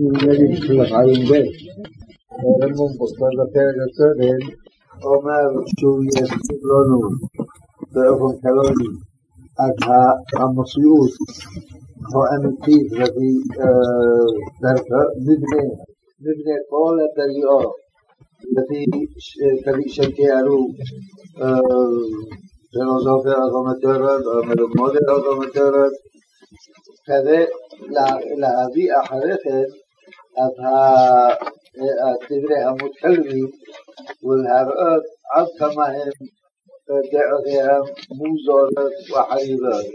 النبي صلى الله عليه وسلم הרמב"ם בוסטון בפרק הצודן אומר שהוא יסביר לנו באופן קלוני את המציאות האמיתית לפי דרכו, מבנה, מבנה כל הדריאו לפי שתיארו פילוסופיה אוטומטורית או מלומדת אוטומטורית כדי להביא אחרי כן דברי המותחלמים ולהראות עד כמה הם דעותיהם מוזרות וחריבות.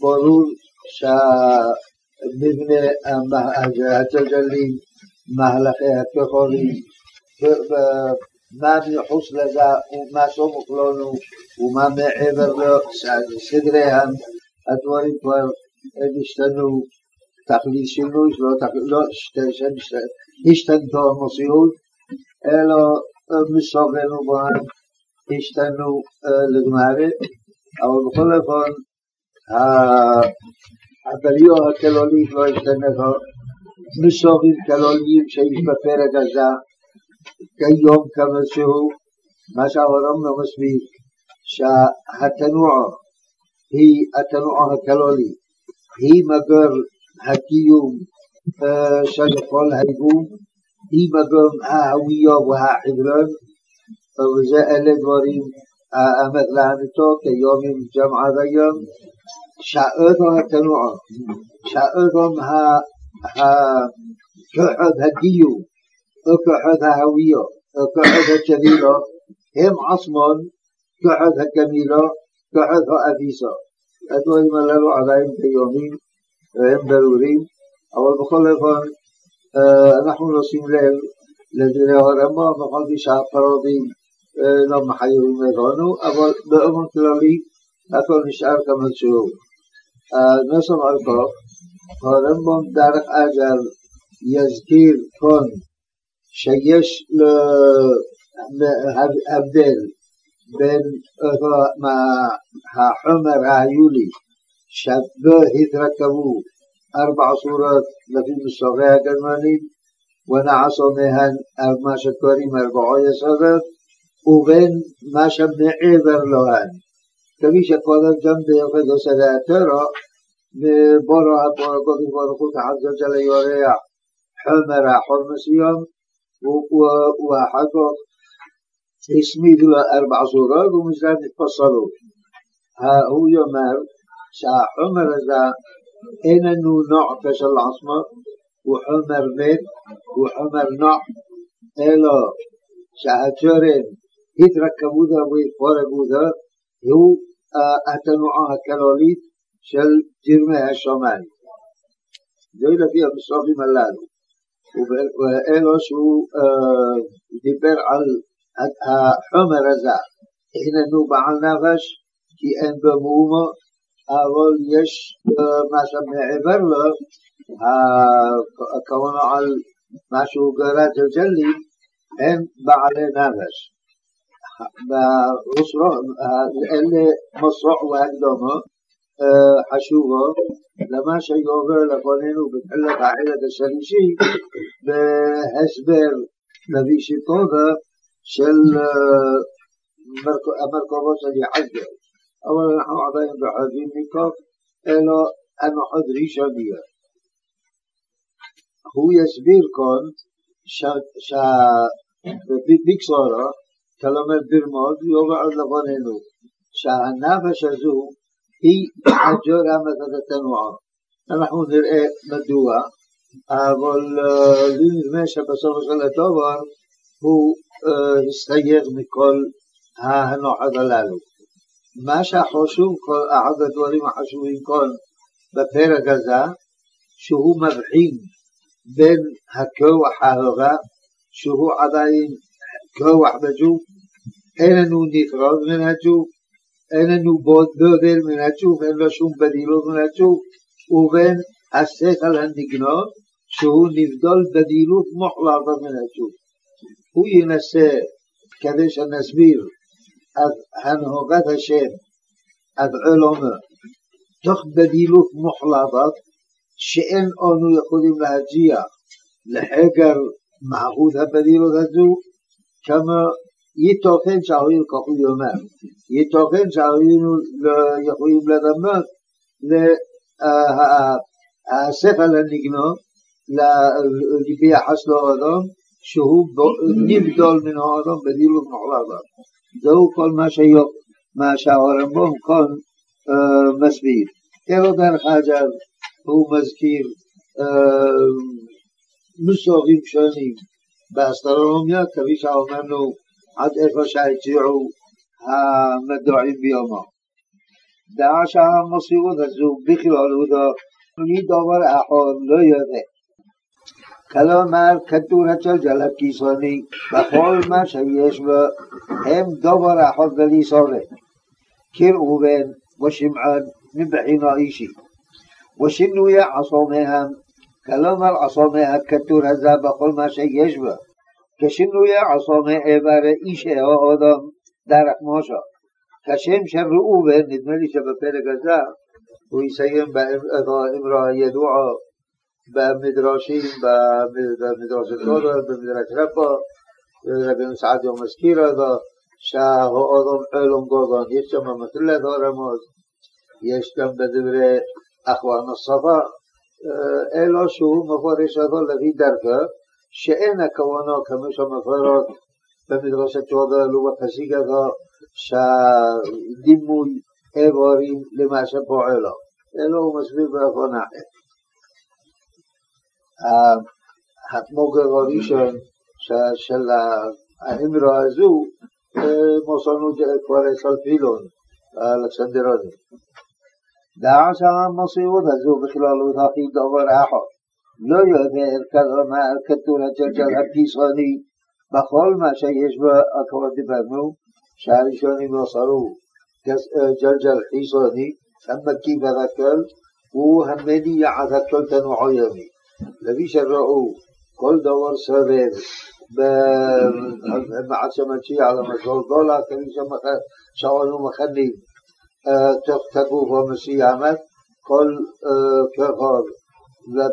ברור שהמבנה הג'ג'לים, מהלכי הכחולים, מה מחוץ לזה ומה סמוך לנו ומה מעבר לו, סדריהם, הדברים כבר השתנו תכלית שינוי, לא השתנתה המציאות, אלא מסובנו בהם השתנו לגמרי, אבל בכל אופן הבריאו הכלולית לא השתנתה, מסובים כלוליים שיש בפרק הזה כיום כמו שהוא, מה שהרמב"ם מסביר, שהתנועה היא התנועה הכלולית, היא מגור הקיום של כל הגוף היא מקום ההוויה והחברון, וזה אלה דברים האמת לאמיתו כיומים גם עד היום, שעותו התנועות, שעותו כוחות הקיום, או כוחות ההוויה, או כוחות הצ'בילה, הם עצמם כוחות הקמילו, כוחות האביסו. הדברים הללו עדיין כיומים והם ברורים, אבל בכל אופן אנחנו נשים לב לדברי הרמב"ם, בכל מי שהפרודים לא מחייבים אותנו, אבל באופן כללי הכל נשאר כמה שהוא. נוסף על כך, הרמב"ם דרך אגב יזכיר כאן שיש הבדל בין החומר ההיולי שבו התרכבו ארבע צורות לפי מסורי הגרמנים ונעשו מהן מה שקוראים ארבעו יסודות ובין מה שמעבר להן. כפי שקודם גם ביוחד עושה לאתרו מבורו הקודש ברוך הוא תחת גלגל היורח חומר החור מסוים ואחר כך הסמיד לו ארבע צורות ומשם התפסלו. הוא יאמר שהחומר הזה איננו נוע כשל עצמו, הוא חומר מת, הוא חומר נוע, אלא שהצ'ורן התרקבו שהג'רם והתפורגו והתפורבותו הוא התנועה הכללית של ג'רמי השמיים. זה לפי המסורים הללו. ואלו שהוא דיבר על החומר הזה, הננו בעל נפש כי אין בו מאומו אבל יש מה שמעבר לו, הכוונה על מה שהוא גרא ג'לג'לי, הם בעלי נבש. אלה מסרוח והקדומו חשובו למה שיובר לפנינו בתחילת החלק השלישי בהסבר נביא שיטובה של המרכובות של יחזקאל. אבל אנחנו עדיין רחוקים מכך, אלא הנחות ראשוניות. הוא יסביר כאן שבקסורו, כלומר ברמוד, יובא עוד לבוננו, שהנפש הזו היא חג'ור המתת התנועה. אנחנו נראה מדוע, אבל לי נדמה שבסופו של הדובר הוא הסתייג מכל ההנוחות הללו. מה שהחשוב, אחד הדברים החשובים כאן בפרק הזה, שהוא מבחין בין הכוח ההורה, שהוא עדיין כוח בג'וף, איננו נפרד מן הג'וף, איננו בודל מן הג'וף, אין לו שום בדילות מן הג'וף, ובין השכל הנגנון, שהוא נבדל בדילות מוחלטת מן הג'וף. הוא ינסה, כדי שנסביר הנהוגת השם, עד עולמו, תוך בדילות מוחלטת שאין אנו יכולים להגיע לחקר מהות הבדילות הזו, כמו ייתכן שהיינו, כך הוא אומר, ייתכן שהיינו יכולים לדמות השכל הנגנו ביחס לאדם שהוא נבדל מן האדם בדילות מוחלטת. זהו כל מה שהרמב"ם כאן מסביר. אלא דרך אגב הוא מזכיר מושגים שונים באסטרונומיה, כפי שאמרנו עד איפה שהציעו המדועים ביומו. דעה שהמסירות הזו בכללותו היא דבר אחר, לא יודע. כלומר כדור הג'לג'ל הקיסוני בכל מה שיש בו הם דובר אחד וליסורת. כראובן ושמעון מבחינה אישית. ושינוי עשומיהם, כלומר עשומי הכתור הזה בכל מה שיש בו. כשינוי עשומי איבר אישי או אדם דרך משה. כשם של ראובן, נדמה לי שבפרק הזה הוא יסיים באמרה הידועה במדרשים, במדרש התורה, במדרש רבו, רבי מסעד יום מזכיר אותו, שהאודום עולם גודון, יש שם מטרילת הרמוז, יש גם בדברי אחוון השפה, אלו שהוא מפורש אותו לפי דרכו, שאין הכוונו כמו שמפורט במדרש התורה ובפסיק אותו, שדימוי איברים למה שפועלו. אלו הוא מסביר באופן אחר. המוגר הראשון של האמרה הזו, מוסרנו כבר אצל פילון, אלכסנדרוני. דעה שהמסירות הזו בכללות הכי דבר אחר, לא יותר כתוב הג'לג'ל הפיסוני בכל מה שיש בו, כבר דיברנו, שהראשונים מוסרו ג'לג'ל חיסוני, המקיף עד הכל, הוא המניע עד הכל תנועו יומי. לפי שראו כל דבר סובב עד שמצ'יע על למשל דולר, כפי שעונו מכנים תוך תגוף או מסוימת, כל כחוב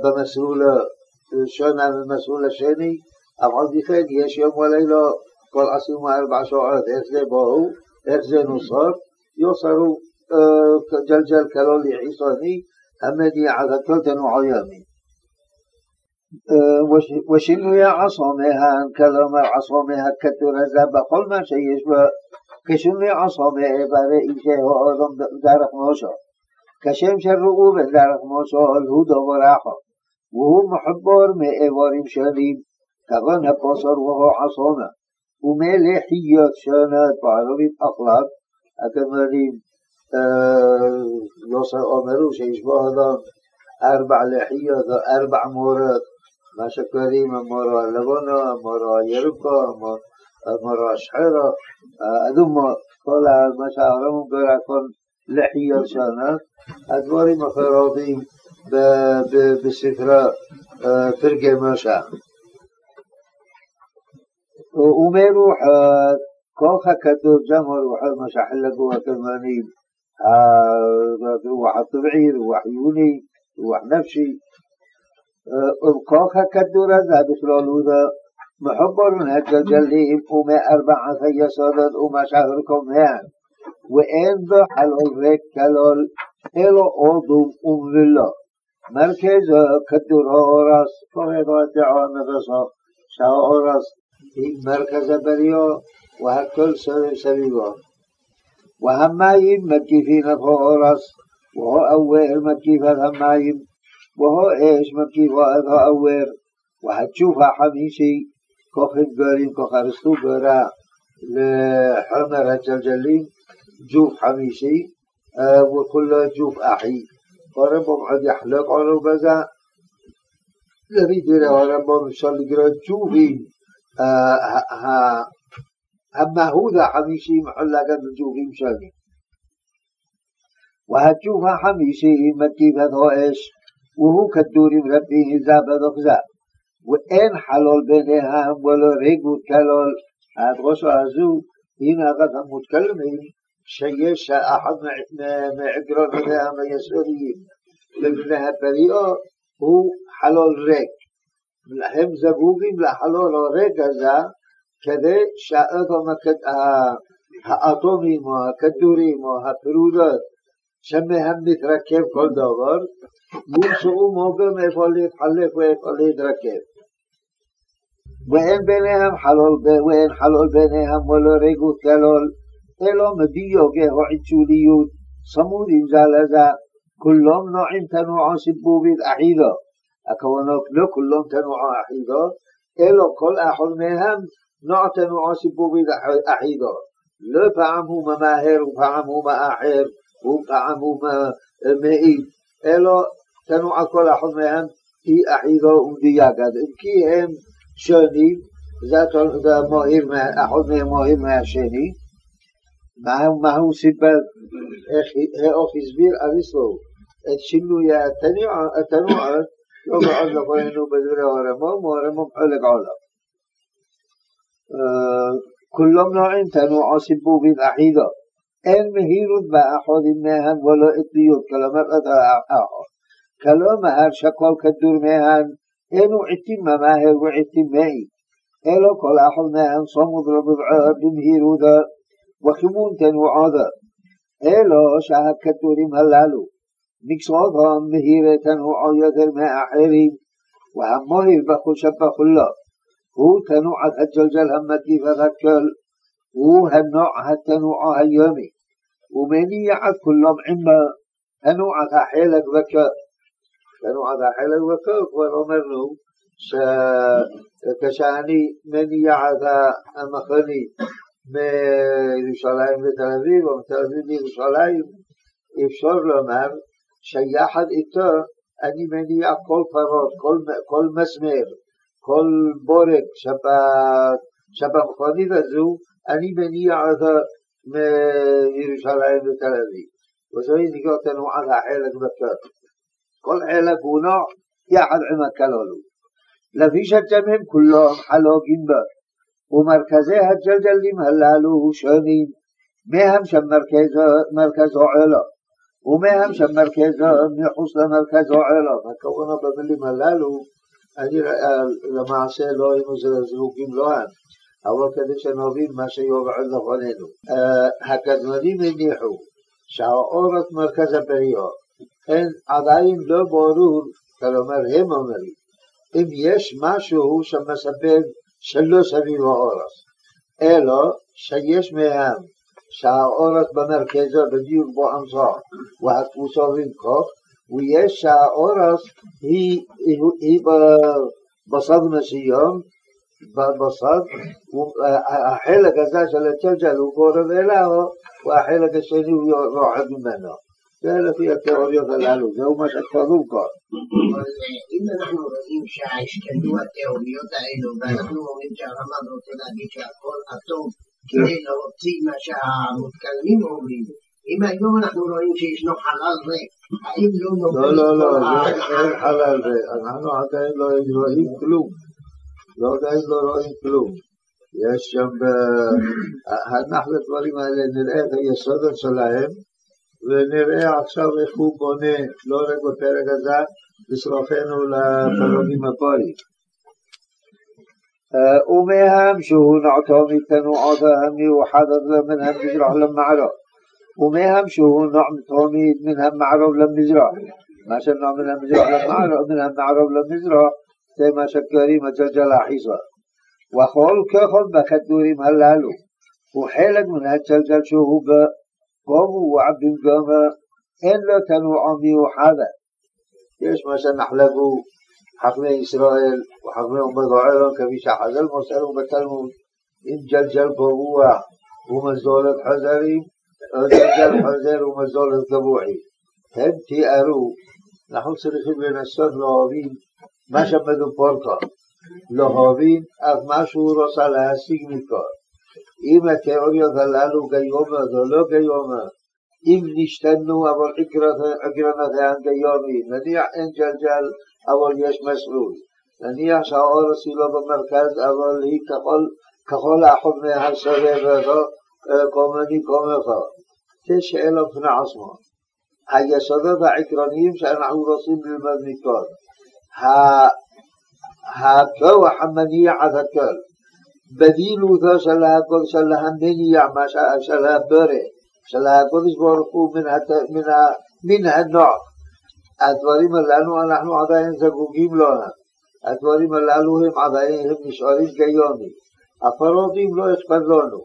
במסלול שונה ממסלול השני, אף על פי יש יום ולילה כל עשרים וארבע שעות, איך זה בואו, איך זה נוסף, יוסרו ג'לג'ל כלולי חיסוני, המדיע עד הכל תנועו ימי. ושינוי עסומיהם, כלומר עסומי הכתוב הזה בכל מה שיש בו, כשינוי עסומי איברי אישי האדם דרך מושל. כשם שראו בדרך מושל הוא דובר אחר, והוא מחבור מאיברים שונים, כגון הבשר והעסומה, ומלחיות שונות בערבית אכלת, אתם יודעים, לא אומרו שיש בו אדם ארבע לחיות או ארבע מורות מה שקוראים המורו הלבונו, המורו הירוקו, המורו השחרו, אדומו, כל מה שהרמב"ם קורא כאן לחיור שונות, הדבורים החרובים בספרו פרקי משה. ומרוחות כוח הכתוב גם הרוחת מה שחלקו התימנים, הרוח הטבעי, רוח יוני, רוח נפשי أبقاخ كالدور هذا بخلالوذا محمر هالجلجلين ومأربعة يسادات وما شهركم هان وإن ذا حلوذك كلال إلا آدم أم الله مركز كالدور هارس فهدات عامة بصا شهارس مركز بريا وهكل سبيبا وهم مكيفين فهارس وهو أول مكيفة هم وهو إيش من كيفا إذها أور وحد شوفها حميشي كوخن قارين كوخارستو قارا لحمر الجلجلين جوف حميشي آه، وكل جوف أحي ورمهم قد يحلق على البزا لبيدنا ورمهم شال قراد جوفين المهودة آه، حميشي محلقا جوفين شامي وهد جوفها حميشي هذا هو إيش وهو كدور ربي هزا دخزا وإن حلول حلال بينهم ولا ريقو كلال أدغسوا هزو هنا قد هم متكلمين شيش أحد معقران هم يسوريين لبنها بريئة هو حلال ريق هم زبوغين لحلال ريق هزا כדי שהאטומים או הכדורים או הפרודות שמהם מתרכב כל דבר, ימצאו מוגם איפה להתחלק ואיפה להתרכב. ואין ביניהם חלול, ואין חלול ביניהם ולא ריגות כלול, אלא מדיוגי העיצוליות, צמודים זה לזה, כולם נועים תנועה סיבובית אחידו. הכוונה לא כולם תנועה אחידו, אלא כל אחד מהם נוע תנועה סיבובית אחידו. לא פעם הוא ממהר ופעם הוא מאחר. הוא פעם מעיד, אלא תנוע כל אחד מהם היא אחידו ומדייקת. אם כי הם שונים, זה אחד מהם מועיל מהשני. מהו סיפר, איך הסביר אריסלו את שינוי התנועות, לא מאוד לבואנו בדברי הרמום, הרמום חלק עולם. כולם נועים תנועו סיבובים אחידו. אין מהירות באחד מהן ולא איטיות, כלומר אותו האחד. כלומר שכל כדור מהן אינו עתים ממהר ועתים מהי. אלו כל אחד מהן סמוד רבעו במהירותו וכיוון תנועותו. אלו שהכדורים הללו מקצועותם מהירי תנועו יותר מאחרים, והמוהיר בחושה בכולו הוא תנועת הג'לג'ל המקיף את הוא הנוע התנועה היומי, ומניע את כולם עמו תנועת החלק וכל. תנועת החלק וכל, כבר אמרנו שכשאני מניע את המכונית מירושלים לתל אביב, או מתל אביב לירושלים, אפשר לומר שיחד איתו אני מניע כל פרות, כל, כל מסמר, כל בורק שבמכונית הזו אני מניע אותו מירושלים לתל אביב. וזוהי נקרא על החלק בפרק. כל חלק הוא נוע יחד עם הכלולו. לביש הג'מים כולם חלוקים בו, ומרכזי הג'לג'לים הללו שונים מהם שמרכזו עולו, ומהם שמרכזו מחוץ למרכזו עולו. הכוונה במילים הללו, אני למעשה לא היינו זרוקים לא הם. אבל כדי שנבין מה שיובעו נכוננו. הכזרנים הניחו שהאורת מרכז הבריאה הן עדיין לא ברור, כלומר הם אומרים, אם יש משהו שמסבב שלא סביב האורס, אלא שיש מהם שהאורס במרכזו בדיוק באמצע והתפוסה במקוף, ויש שהאורס היא בסד מסוים בסוף, החלק הזה של הג'לג'ל הוא קורב אליו, והחלק השני הוא רועד ממנו. זה לפי התיאוריות הללו, זהו מה שכתוב פה. אם אנחנו רואים שהשתנו התיאוריות האלו, ואנחנו אומרים שהרמב"ם רוצה להגיד שהכל הטוב כדי להוציא מה שהמותקנים אומרים, אם היום אנחנו רואים שישנו חלל ריק, האם לא נובע... לא, לא, לא, אין חלל ריק, אנחנו עדיין לא רואים כלום. לא די לא רואים כלום. יש שם, אנחנו הדברים האלה נראה את היסודות שלהם, ונראה עכשיו איך הוא בונה, לא רק בפרק הזה, בשרופנו לפרעונים הפועלים. ומהם שהוא נעתו מתנועות המיוחדות מן המזרח למערב, ומהם שהוא נעתו מן המערב למזרח, מה שנע מן המזרח למערב, מן המערב למזרח كما شكري مججل حيزة وخول كخل بخدوري ملالو وحيلك من هالججل شهو بقوم وعبد القوم إلا تنو عمي وحادة كيش ما سنحلقو حقنا إسرائيل وحقنا أمد وعيلان كميش حزل مسألو بالتلمون إن ججل بقوة ومزالت حزري ججل حزر ومزالت دبوحي هم تيأرو نحن صريحين من السهل وعبين מה שמדובר כאן, להבין אף מה שהוא רוצה להשיג מכאן. אם התיאוריות הללו גיומות או לא גיומות, אם נשתנו אבל עקרונותיהן גיומי, נניח אין ג'לג'ל אבל יש מסלול, נניח שהאורס היא לא במרכז אבל היא ככל האחד מהסובב אותו, קומני קומכו. זה שאלה בפני עצמו. היסודות העקרוניים שאנחנו רוצים ללמוד מכאן. הכוח המניע את הכל, בדילותו של המניע, של הבורא, של הקודש ברוך הוא מן הנוח. הדברים הללו אנחנו עדיין זגוגים לו הם. הדברים הללו הם עדיין הם נשארים כיומי. הפרודים לא אכפת לנו.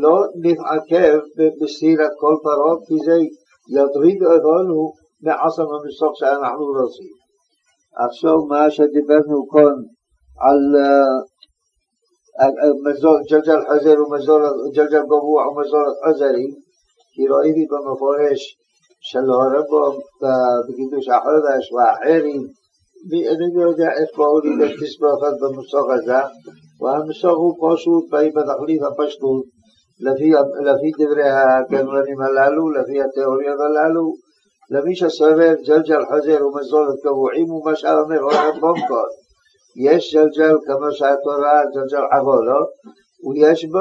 לא נתעכב בסתירת כל פרוד, כי זה יטריד אותנו מעצם המסוך שאנחנו רוצים. עכשיו מה שדיברנו כאן על ג'לג'ל חזר וג'לג'ל גבוע ומזורת חזרי, כי ראיתי במפורש של הרמב"ם בקידוש החודש והאחרים, לא יודע איך באו לי לתסבוכת במסוך הזה, והמסוך הוא פשוט בתכלית הפשטות, לפי דברי הגנרנים הללו, לפי התיאוריות הללו, למי שסובר ג'לג'ל חוזר ומזולת קבועים הוא מה שאומר אורן בומקול. יש ג'לג'ל כמו שהתורה ג'לג'ל עבודו ויש בו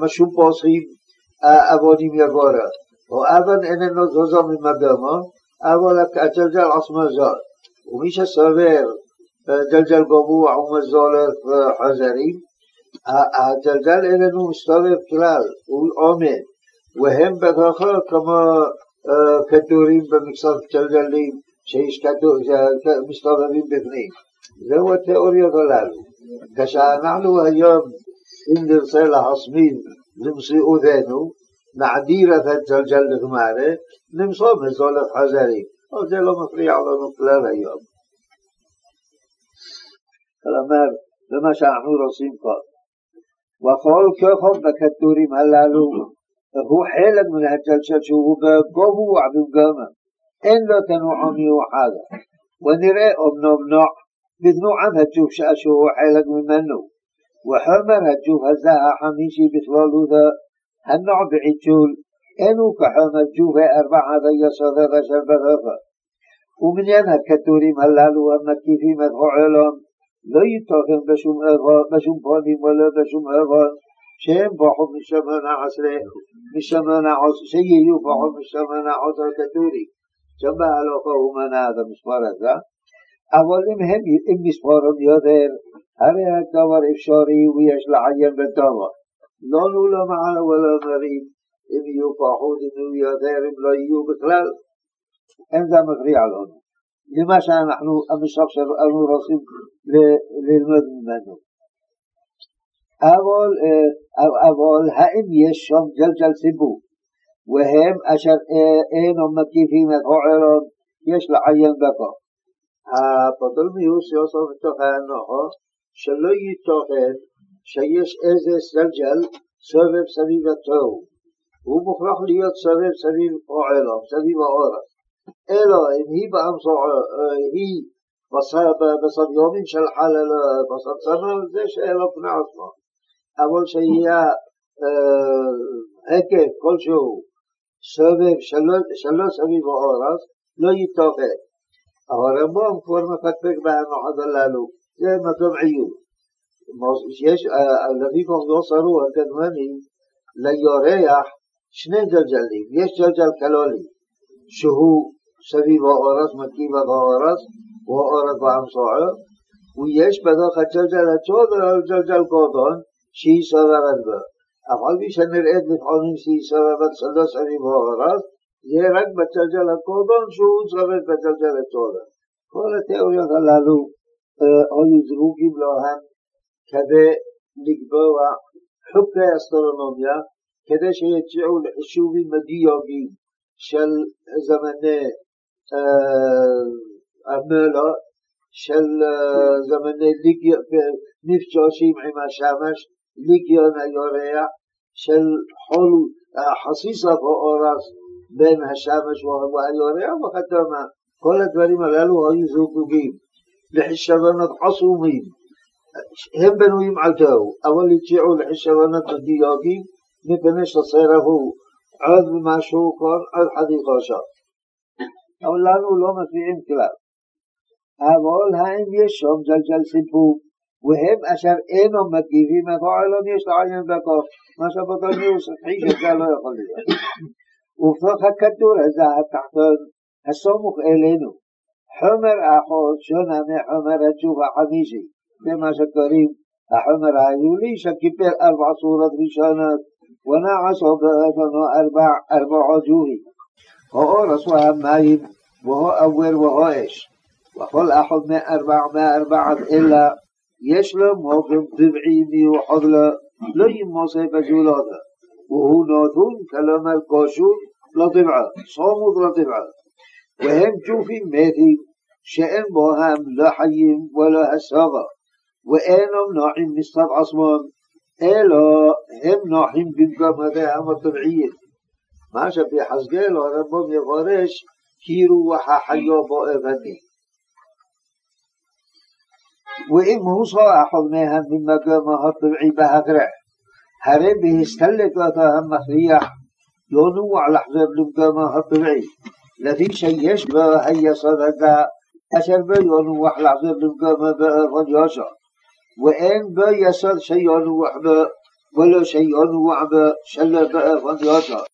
משום פוסחים אבונים יגורו. או אבן איננו זוזו ממדומו אבל הג'לג'ל עצמו זאת. ומי שסובר ג'לג'ל גבוה ומזולת חוזרים הג'לג'ל איננו מסתובב כלל, הוא עומד, והם בתוכו כמו כדורים במקצת גלגלים שיש מסתובבים בפנים. זהו התיאוריות הללו. כשאנחנו היום, אם נרצה להסמין למציאותנו, נעדיר את הג'לג'ל לגמרי, נמסור מזולת חזרים. אבל זה לא מפריע לנו כלל היום. כלומר, זה מה שאנחנו עושים פה. וכל כוחו בכדורים הללו هو حلق من الجلسات وهو بقبوع إن إلا تنوع ميوحادة ونرأي أبنى بنوع بثنوعا هجوف شأشه هو حلق ممنه وحمر هجوف هزاها حميشي بثواله ذا هنوع بعجول إنه كحمر جوفة أربعة ذي صدى بشر بغفة ومن ينهى كالتوريم هلال ومكي في مدفوع علام لا يتاقن بشم أغان بشم فاني ولا بشم أغان שהם בוחו משמונה עשרה, משמונה עשרה, שיהיו בוחו משמונה עשרה כתורי. שם בהלוכה הוא מנה את המספר הזה. אבל אם הם, אם מספרם יותר, הרי הדבר אפשרי ויש לעיין בטובו. לא נו למעלה ולא נרים, אם יהיו פחות, אם יהיו יותר, אם לא יהיו בכלל. אין זה מפריע לנו. למה שאנחנו, המשחק שלנו, רוצים ללמוד ממנו. אבל אבל האם יש שם גלגל סיבוב והם אשר אינו מקיפים את העולם יש לעיין בפה. הפוטולמיוס יוסף בתוך האנוחו שלא ייתוכן שיש איזה סלג'ל סובב סביב התוהו. הוא מוכרח להיות סובב סביב העולם, סביב העורף. אלא אם היא באמצעו, היא בסביומים של חלל, בסרצנות, זה שאלה פני עצמו. אבל שיהיה עקב כלשהו סובב שלא סביב האורס, לא יתופת. הרמב"ם כבר מפקפק בהנחות הללו, זה מקום עיון. שיש, לפי פרדוס ארור הקדמני, ליורח שני גלגלים, יש גלגל קלולי, שהוא סביב האורס, מרכיב האורס, הוא האורס באמצעו, ויש בתוך הג'לג'ל הצ'ודו ג'לג'ל קודון, שהיא סובבת בו. אף על פי שנראית לפעמים שהיא סובבת שלוש ערים האורות, זה רק בג'לג'ל הקורבן שהוא צובב בג'לג'ל התורה. כל התיאוריות הללו היו זרוקים להם כדי לקבוע חוקי אסטרונומיה, כדי שיציעו לחישובים מדיוגים של זמני המלו, של זמני נפצושים עם השמש, ניקיון היורח של חול חסיסת האורס בין השמש והיורח וכדומה. כל הדברים הללו היו זוגוגים לחשבונות עסומים. הם בנויים על תוהו, אבל הציעו לחשבונות דיוגים מפני שסרבו עוד משהו כאן, עוד חתיכו שם. אבל לנו לא מביאים כלל. אבל האם יש שם ג'לג'ל סיפור? והם אשר אינם מגיבים את העולם יש לעיין בכך, מה שבתוניוס חיש את זה לא יכול להיות. ובתוך הכדור הזה התחתון הסמוך אלינו, חומר אחוז שונה מחומר הג'וב החמישי, זה מה שקוראים החומר ההילולי שקיבל ארבע סורות ראשונות ונעשו באופנו ארבעו ג'ובים. האורס והמים והאוויר והאש וכל אחד מארבע מארבעת אלה יש לו מוקם טבעי מיוחד לו, לא ימוסה בזולתו, והוא נתון כלומר קשור לטבעו, צמוד לטבעו. והם ג'ופים מתים שאין בוהם לא חיים ולא הסוגה, ואינם נוחים מסתיו עצמם, אלא הם נוחים במקום הדעם הטבעיים. מה שביחזקאל הרמב"ם יפרש כי רוח החיו בו אבנים. وإن هو صلاح منها من مقامها الطبعي بهذره هره بهستلقاتها مخريح ينوع لحظه من مقامها الطبعي لفي يشبه بهاي صدقاء أشر به ينوع لحظه من مقامها بهذره وإن به يصد شي ينوع به ولا شي ينوع به شل بهذره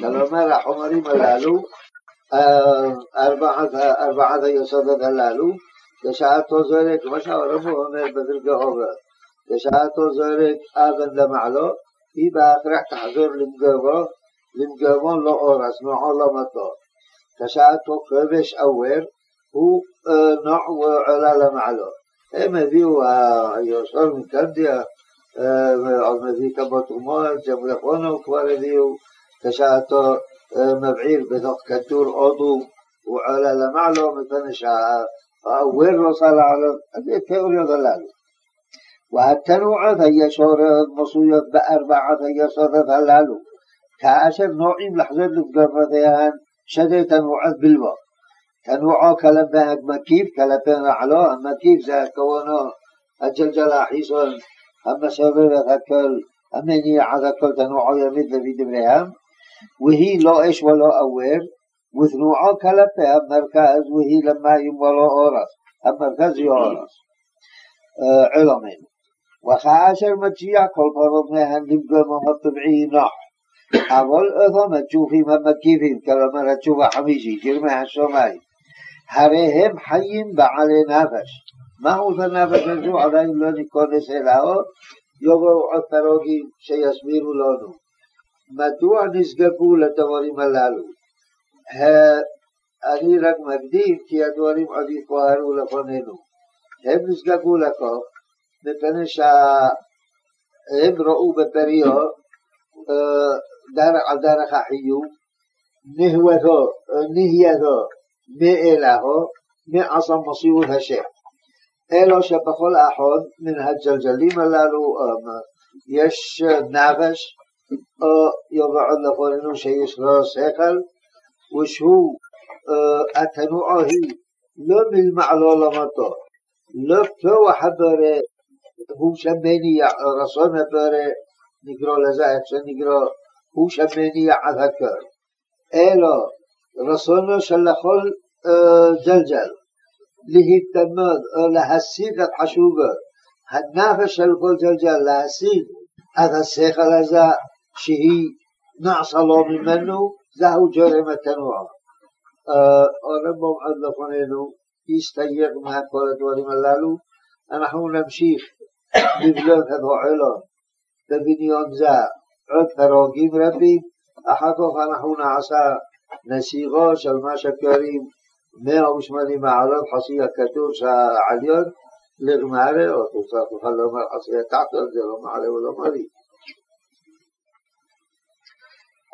كلما رحمه مرالو آه، أربعة, أربعة يصدق الالو כשעתו זורק, כמו שהרב אומר בדרגה עובר, כשעתו זורק אבן למעלו, היא בהכרח תחזור למגבו, למגבו לא אורס, מעול לא מטור. כשעתו כבש עוור, הוא נוע ועולה למעלו. הם הביאו, היושר מקנדיה, עוד מביא כמה תרומות, ג'מלכונו כבר הביאו, כשעתו מבעיר בתוך כדור הודו, הוא עולה למעלו מפני שה... وين رصى العالم؟ هذه التئوريا ظلالة والتنوع في يسار المصوية بأربعة في يسار ظلالة كأشر نوعين لحظات لفضلاتها شده تنوعات بالوار تنوعات كلمة مكيف كلمة أعلى مكيف زي كوانا الجلجل حيصل أما سبب ذكال أما نيع ذكال تنوعات يمد في وهي لا إش ولا أول وثنوعه كلبه المركز وهي لما يمولو أورس المركز هي أورس علمين وخاشر مجيع كل فرض مهن لبقى مهن طبعي ناح أول أثى مجوفي ممكيفين كلما رجوف حميشي جرمه الشمائي هرهم حيين بعلي نافش ما هو فنافش نجو علي الله نكون سيلاهو يبقى عطراغي شيء يصبيره لانو מדוע נסגבו לדברים הללו? אני רק מקדים כי הדברים עוד יתבהרו לפנינו. הם נזדקו לכך מפני שהם ראו בפריו על דרך החיוב, נהוותו, נהייתו, מאלהו, מעצם מסירות השם. אלו שבכל אחד מן הג'לג'לים הללו יש נפש, או יובעו לפנינו שיש לו שכל, وشهو التنوعهي لم المعلو لمطه لفته وحباره هو شميني رسانه باره نقرأ لذا أفسه نقرأ هو شميني عذكر إلا رسانه شلخل جلجل لهتماد لهسيق الحشوقه هدنافه شلخل جلجل لهسيق هذا السيخ لذا شهي نعصله من منه זהו ג'רם התנועה. הרמב"ם עד לפנינו הסתייג מכל הדברים הללו. אנחנו נמשיך לבלוט את העולם בבניון זה עוד פרוגים רבים. אחר כך אנחנו נעשה נסיגו של מה שקוראים 180 מעלות חסי הכתוב העליון לגמרי, או תוכל לומר חסי התחתון, זה לא מעלה ולא מריא.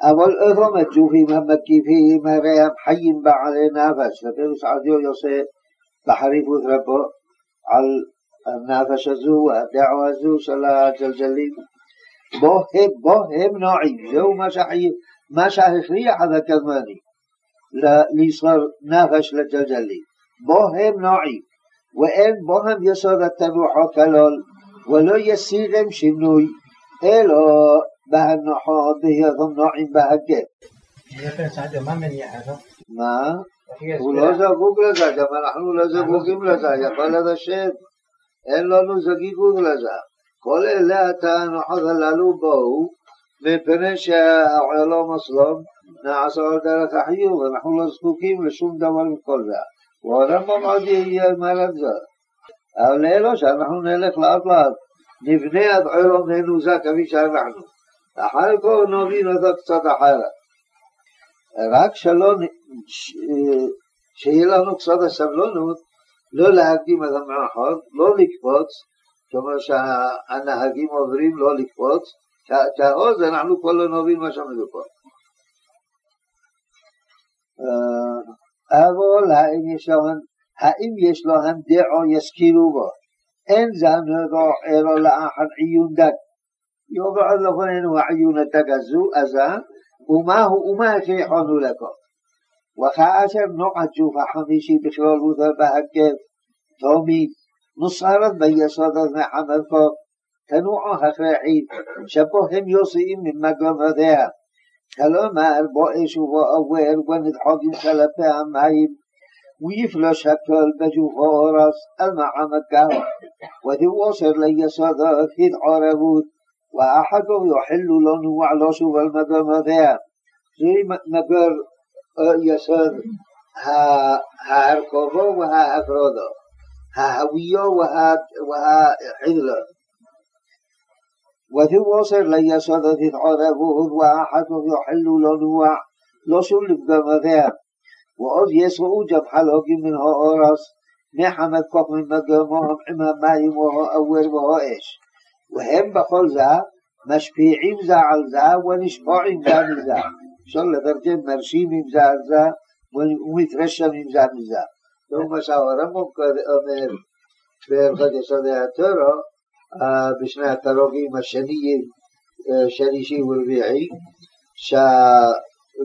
אבל איפה מג'ופים המקיפים הרי הם חיים בעלי נפש, לפירוש עדיו יוסף בחריפות רבו על הנפש הזו, הדעו הזו של הג'לג'לים. בו הם, נועים, זהו מה שהכריח הקדמני ליצור נפש לג'לג'לים. בו הם נועים, ואין בו הם יסוד התנוחו כלול, ולא יסירם שינוי, אלו בהנחות, בהיותם נועים בהגט. מה? הוא לא זקוק לזה, גם אנחנו לא זקוקים לזה, יכול לבשל. אין לנו זגיגות לזה. כל אלה התהנחות הללו בואו מפני שהעולם הסלום נעשה על דרך החיוב, אנחנו לא זקוקים לשום דבר מכל זה. והרמב"ם עוד יהיה מלך זאת. אבל אלו שאנחנו נלך לאט לאט, נבנה את עולמנו זה כפי שאנחנו. אחר כך נבין אותו קצת אחרת. רק שלא, שיהיה לנו קצת הסבלונות לא להקדים את המערכות, לא לקפוץ, כמו שהנהגים עוברים לא לקפוץ, כעוז אנחנו כבר לא נבין מה שמדובר. אבל האם יש להם דעו ישכילו בו? אין זה נדע אלא לאחר עיון דק. يوضعون לפנינו עיונות כזו, עזה, ומהו ומה שהכנו לכך. וכאשר נועד ג'וף החמישי בכללותו בהקף, תמיד, נוסרת ביסודות מחמתו, תנועו הכרחית, שבו הם יוצאים ממגמותיה. כלומר, בו אש ובוער ונדחוקים כלפי המים, ויפלוש הכל בג'ופו אורס על מעמד גר, ותיווסר ליסודות התעוררות. وأحدهم לא נוע לא שוב על מגמותיהם. זה מקור יסוד ההרכובו וההפרודו, ההוויו והחילו. ותבוסר ליסודות התעוררות ואחדו יחלו לנוע לא נוע לא שוב לפגמותיהם. ועוד יסעו ג'ב חלוקים מן האורס מחמת כוח ממגמוהם עם המים והאור והאש. והם בכל זה משפיעים זה על זה ונשפועים זה מזה. אפשר לדרגם מרשימים זה על זה ומתרשמים זה מזה. זה מה שהרמב"ם אומר בהלכות יסודי הטורו בשני הפרוגים השניים, שלישי ורביעי,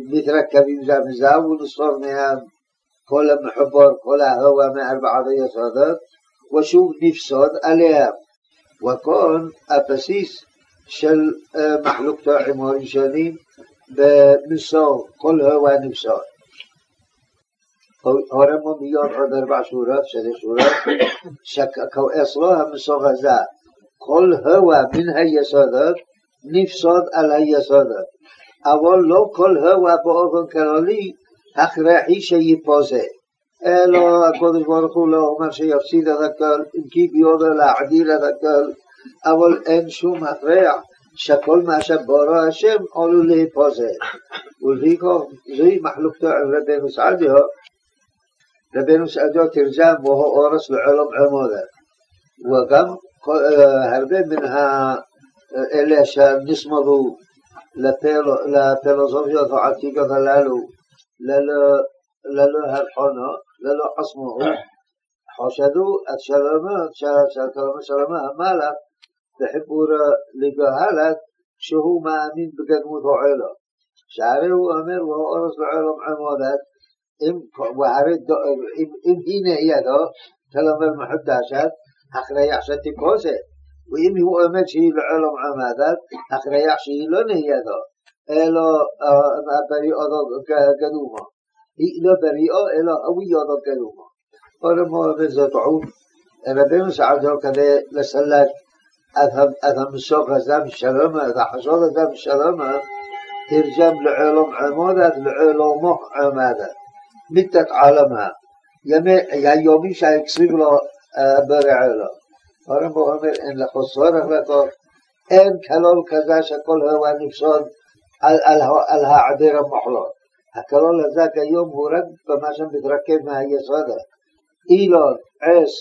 שמתרכבים זה מזה ונסחור מהם כל המחובר, כל ההווה מארבעת היסודות ושוב נפסוד עליהם. וכאן הבסיס של מחלוקתו עם הראשונים במסור, כל הו הנפסור. הרמב"ם מיום עוד ארבע שורות, שתי שורות, שכאסרו המסור הזה, כל הו מן היסודות נפסוד על היסודות, אבל לא כל הו באופן כללי הכרחי שייפוסק. אלא הקודש ברוך הוא לא אומר שיפסיד את הכל, אם כי ביודו להעביר את הכל, אבל אין שום הכרח שכל מה שבורא השם עלול להיפוזל. ולפיכך זוהי מחלוקתו עם רבנו סעדיו, רבנו סעדיו תרזם והוא אורס לעולם עמודה. וגם הרבה מן אלה שנסמדו לפילוסופיות העתיקות הללו ללא הרחונות ללא עצמאות, חושדו את שלמה המלך בחיבורו לגהלת שהוא מאמין בקדמות העולם. שהרי הוא אומר והאורס לעולם עמודת אם היא נהייתו, כלומר מחודשת, הכריח שתכוסת. ואם הוא אומר שהיא לעולם עמדת, הכריח שהיא לא נהייתו, אלא בריאותו קדומו. היא לא בריאו, אלא אוויות על קיומו. אורמו וזו טעות. רבנו סעדו כדי לסלק את המסוך הזה משלומה, את החשוב הזה משלומה, תרגם לעולם עמודת, לעולמו עמדת. מיתת עולמה. היומי שהקציב לו ברע לו. הרמב"ם אומר, אין לך צורך לתור, אין כלול כזה שכל הווה נפסוד על העדר המחלות. הכלול הזה כיום הוא רק במה שמתרכב מהיסוד. אילון, עש,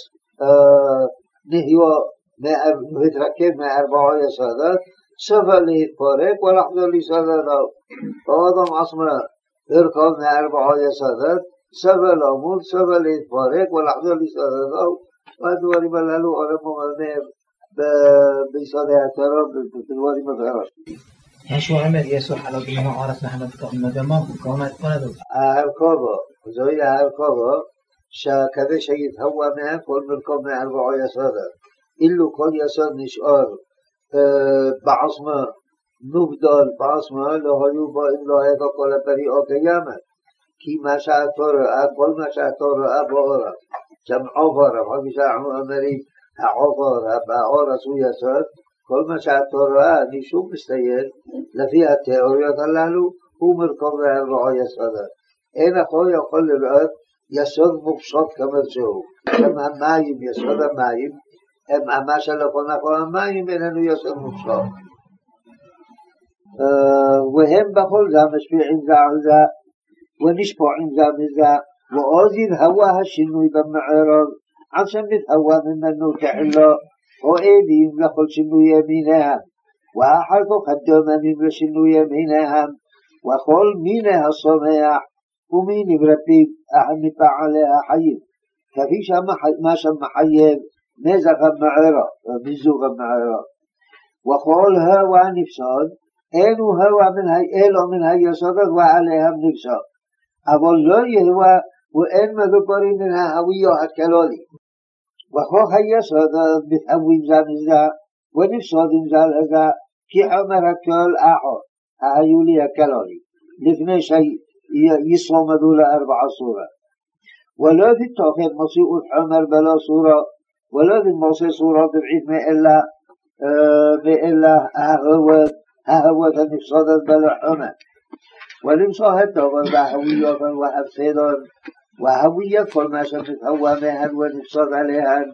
נהיו, מתרכב מארבעו יסודות, סבל להתפורק ולחזור ליסודותיו. האדם עצמו לרקוב מארבעו יסודות, סבל אמור, סבל להתפורק ולחזור ליסודותיו. והדברים הללו עולם ומאמר ביסודי התורה ובדברים המפורשים. هشو عمل يسوع على بنه عارف محمد كم دمه كم تقنده أركابه زويل أركابه شكذا شيء هو مهم كل مركب من أربعة يسود إلا كل يسود نشأر بعصمه مبدل بعصمه لا يبا إلا هذا كل بريء كيامه כי מה שאתה רואה, כל מה שאתה רואה בעורף, שם עובר, כמו שאנחנו אומרים, העובר, בעורף הוא יסוד, כל מה שהתורה, אני שוב מסתייג, לפי התיאוריות הללו, הוא מרקוב מרכוב והרועו יסודות. אין הכל יכול לראות יסוד מופשוט כמו שהוא. גם המים, יסוד המים, הם מה שלכל נכון המים, איננו יסוד מופשוט. והם בכל זה משפיעים זה על זה, ונשפועים זה מזה, ועוד ינהווה השינוי במערב, עד שמתהווה ממנו כחילו. מועדים לכל שינוי ימיניהם, ואחר כך הדוממים לשינוי ימיניהם, וכל מיני השומח ומינים רבים מפעלי החיים, כפי מה שמחייב מזג המערה, מיזוג המערה. וכל הווה נפסוד, אין הוא הווה אלו מן היסודות ועליהם נפסוד. אבל לא יהווה ואין מדוברים מן ההוויו הכלולי. וכה היסודות מתאווים זה מזה ונפסודים זה לזה כי חומר הכל אחו ההיולי הקלורי לפני שיסומדו לארבעה סורה ולא תתוכן מציאות חומר בלא סורה ולא תמוסי סורה טבעית מאלה ההוות ההוות הנפסודת בלא חומר ולמצוא הטובות והחוויות וההפסדות وهوية كل ما شفتها وامها ونفصد عليها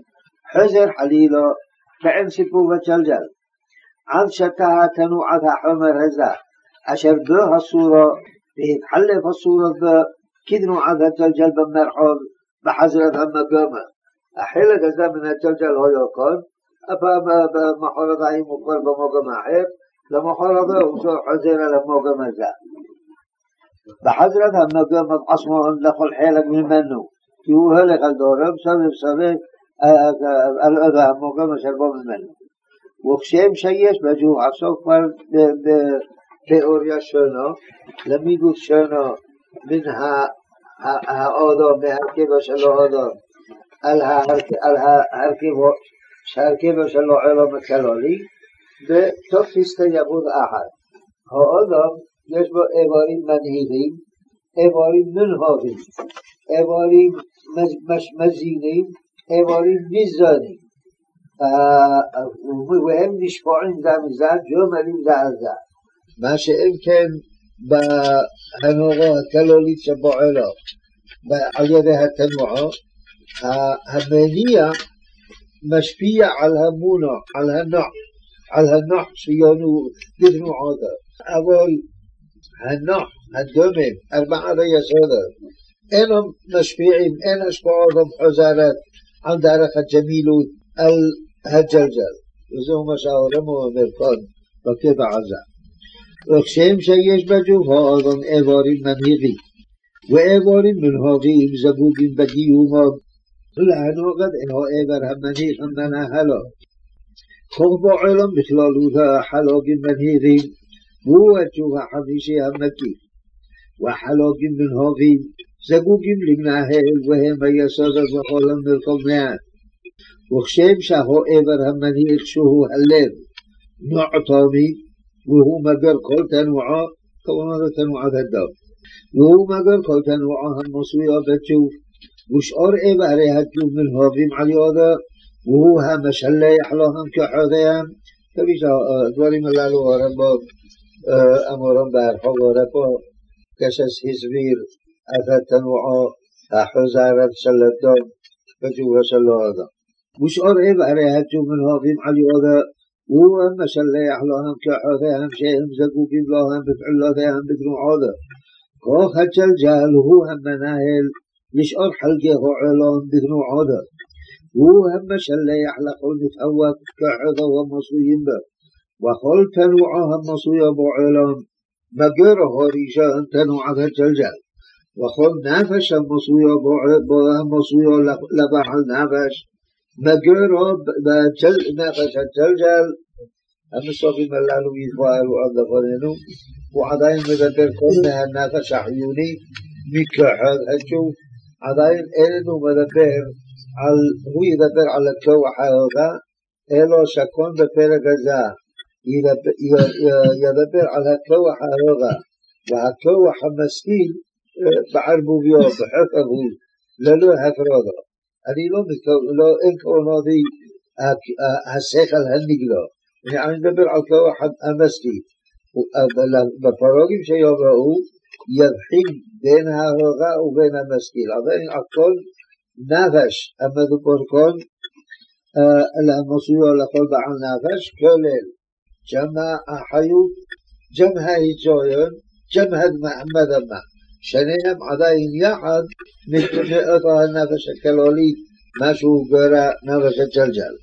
حزر حليلا فعن سبو وتجلجل عن شتاها تنوعها حمر هزا أشر بها الصورة إيه تحلف الصورة بها كدنوعها تجلجل بمرحب بحزرة المقامة أحيلك هذا من التجلجل هو يقول أفهم محرضه إيه مقرب مقام أحيب لمحرضه وصور حزيرا لمقام هزا بحضرة بحضرت النبيه متعصمه أن لكل حلق ممنه كي هو هلق الدورم سبب سبب الأبا المقام شربه ممنه وخشم شيش بجوع صفا بأوريا الشنة لم يقول الشنة منها آدم بحركبه شلو آدم الحركبه شلو علم الكلالي بتفستي يبود أحد هو آدم יש בו איברים מנהיגים, איברים מנהוגים, איברים מזינים, איברים ניזונים. והם נשפועים זה מזה, ג'ומרים זה על זה. מה שאם כן בהנהגה הכלולית שבועלו על ידי התנועו, המניע משפיע על המונח, על הנוח, על הנוח שיונו לתנועותו. אבל הנוח, הדומם, ארבעה היסודות, אינם משפיעים, אין השפעותם חוזרת על דרך הג'מילות, על הג'לג'ל. וזהו מה שהעולמו אומר כאן בקטע הזה. וכשם שיש בג'וב האדם איברים מנהיגים, ואיברים מנהוגים זבודים בגיומם, להנהוגת האיבר המנהיג המנהלו. כך בעולם בכללותו החלוגים מנהיגים הוא התשו"ב החמישי המקיף. וחלוקים מנהוגים זגוגים למנהל והם היסודות וכל המרקומיה. וכשם שהאובר המנהיג שהוא הלב נועטומי והוא מגר כל תנועו, כלומר תנועת הדם. והוא מגר כל תנועו המסויו בתשוב ושאר איברי התשוב מנהוגים על יודו והוא המשלח להם כחודיהם כפי שהדברים הללו הרמב"ם آه، أمران بارحا غارفا كشس هزوير أفت تنوعا أحزارة شلدان فجوه شلال هذا مش أرئب أري هاتو منها في محلي هذا وهم شلح أحلاهم كحوثهم شيهم زقوكين لهم بفعلاتهم بتنوع هذا كوخة جهل هو هم ناهل مش هو علام بتنوع هذا وهم شلح لهم كحوثهم مصريين به וכל תנועו המצויה בעולם מגר הראשון תנועת הג'לג'ל וכל נפש המצויה לבחל נפש מגר נפש הג'לג'ל המסופים הללו יתבוארו עד לפנינו הוא עדיין מדבר כל מהנפש החיוני מכחד הג'וף עדיין איננו מדבר על, הוא ידבר על הכוח האהובה, אלו שכון בפרק הזה يدبر على كوح الرغة وكوح المسكين آه، بعربوبية بحفظه للو هفرادة أنا لا أكون هذا السيخ الهندقلا يعني يدبر على كوح المسكين بفراغم شيئا يبحث بين الرغة وبين المسكين أظن أكون نفش أما ذكر كون المصير آه، لقلب عن نفش كل الهندقلا جمع حيوب جمع إجايان جمع محمد ما شنينم عدائن يحد نتفئتها النفس الكلالي ما شو قراء نفس الجلجل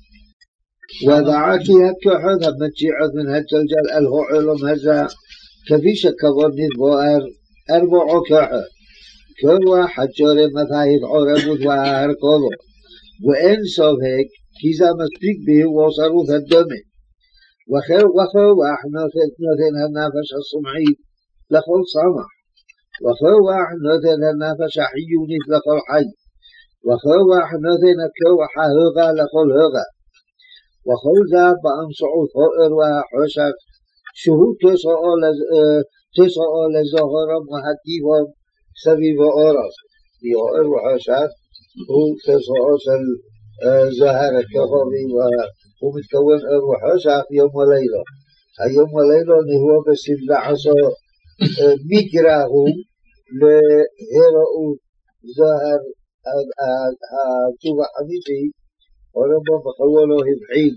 ودعاكي هكوحد هم تجيعد من هالجلجل الهو علم هزا كفيش كظن الظهر أربع كوحد كوا حجاري مفاهد عربوت وهركوض وإن صفك كيزا مستيق به وصروف الدمين وخو נותן הנפש הסומחית לכל צמח, וכוח נותן הנפש החיונית לכל חי, וכוח נותן הכוח ההוגה לכל הוגה. וכל זה באמצעות האור והחושך, שהוא תוצאו לזוהרם והטיבם סביב האורס. והאור וחושך הוא תוצאו של זוהר הכוכבים הוא מתכוון אור וחושך יום ולילה. היום ולילה נהוא בסבלה עשו מגרעו להיראות זוהר הטוב החמישי, הרמב"ם בחוו לא הבחין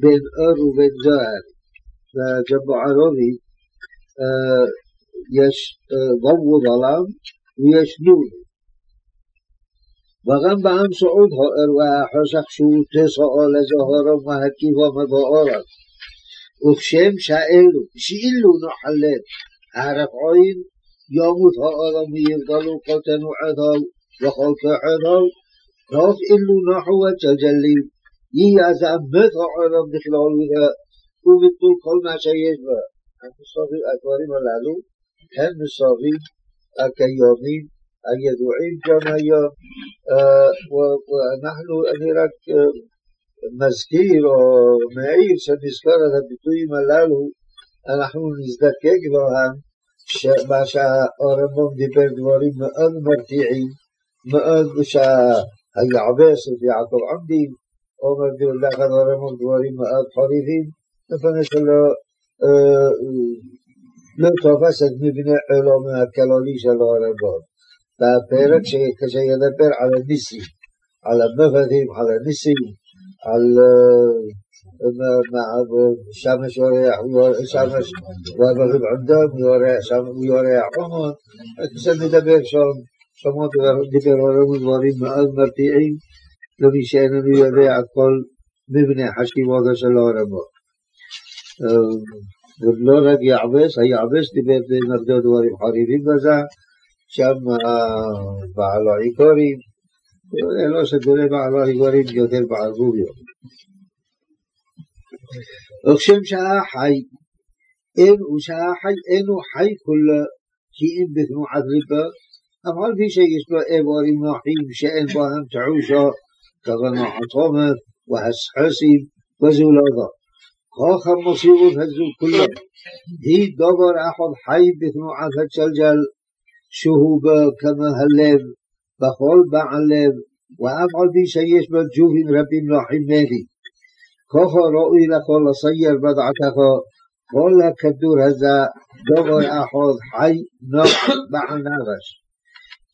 בין אור ובין זוהר. גם בערבי יש גם עולם ויש נור. וגם באמצעות האור והחושך שהוא תסעו לזוהרם והקיבם באורץ. וכשם שאלו, שאילו נחלט הרפעים, ימות האדם ויבדלו כל תנועתו וכל כוחתו, רוב אילו נחו וג'לג'לים, יזם מת העולם בכללותו וביטול כל מה שיש בו. הדברים הללו הם מסורים הקיימים הידועים גם היום, ואנחנו, אני רק מזכיר או מעיר שנזכור את הביטויים הללו, אנחנו נזדקק להם, מה שהאורמון דיבר דברים מאוד מרתיעים, מאוד שהיעבס וביעקב עמדים, אומר ביחד אורמון דברים מאוד חריפים, מפני שלא לא תופס את מבנה עולמו הכללי של האורמון. בפרק שידבר על הניסים, על המבדים, על הניסים, על שמש יורח, שמש ובריב עמדם, יורח חומות, זה מדבר שם, שמות דיבר הרבה דברים מאוד מרתיעים למי שאיננו יודע כל מבנה חשיבותו של העולמות. ולא רק יעבס, היעבס דיבר במרדו דברים חריבים בזה שם בעלו עיקורים, לא שדומה בעל העיקורים יותר בעל בערבוביות. וכשם חי, אין ושהחי אינו חי כולו, כי אם בתנועת ליבו, אף על פי שיש בו איבורים נוחים שאין בוהם תעושו, כוונו חתומת והסחסים וזולודו. כוח המסירות הזו כולו, היא דובר אחד חי בתנועת הצלג'ל, שהוא בו כמו הלב, בכל בעל לב, ואף על פי שיש בו ג'ובים רבים נוחים מלי. כוחו ראוי לכל לסייר בדעתכו, כל הכדור הזה דובר אחוז, חי, נוח, בעל נרש.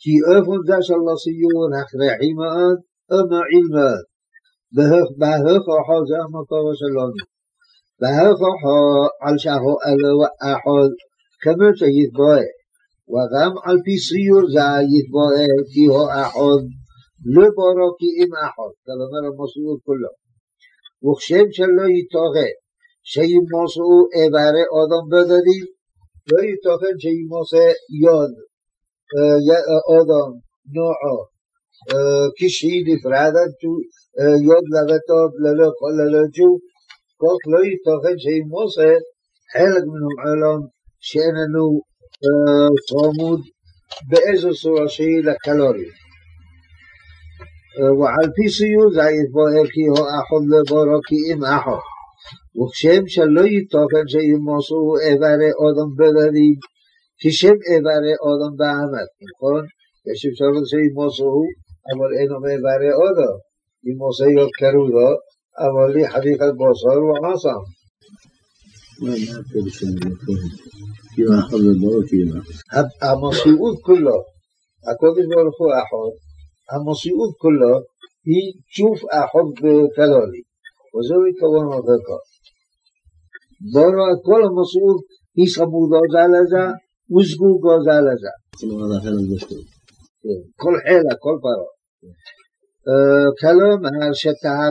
כי אופן זה של הסיור הכרחי מאוד, או מועיל מאוד. בהכוחו זה המקור שלנו. בהכוחו על שהאלו אחוז, כמו שיתבואה. וגם על פי סיור זה יתבואר כי הוא אחד, לא ברו כי אם אחד, כלומר המסורת כולו. וכשם שלא יתוכן שימוסו איברי אדם בודדים, לא יתוכן שימוסה יוד, אדם, נועו, כשהיא נפרדת, יוד לבטוב ללא כל ללא ג'ו, כך לא יתוכן שימוסה חלק מן העולם שאיננו חמוד באיזו צורה שהיא לקלורי. ועל פי סיום זה יתבואר כי הוא אחוד לבורו כי אם אחוד. וכשם שלא יתוכן שימוסו איברי אודם בבדים, כשם איברי אודם באמת, נכון? יש אפשרות שימוסו, אבל אינו מאיברי אודם. אם ימוסו יוקרו לו, אבל לי חתיכת בוסר ועסם. המסיעות כולו, הקודש ברוך הוא אחד, המסיעות כולו היא ג'וף אחד כלולי, וזוהי כוונות הכל. כל המסיעות היא סמודו זה לזה וסגוגו זה לזה. כל חלק, כל פרעה. כלומר שתהה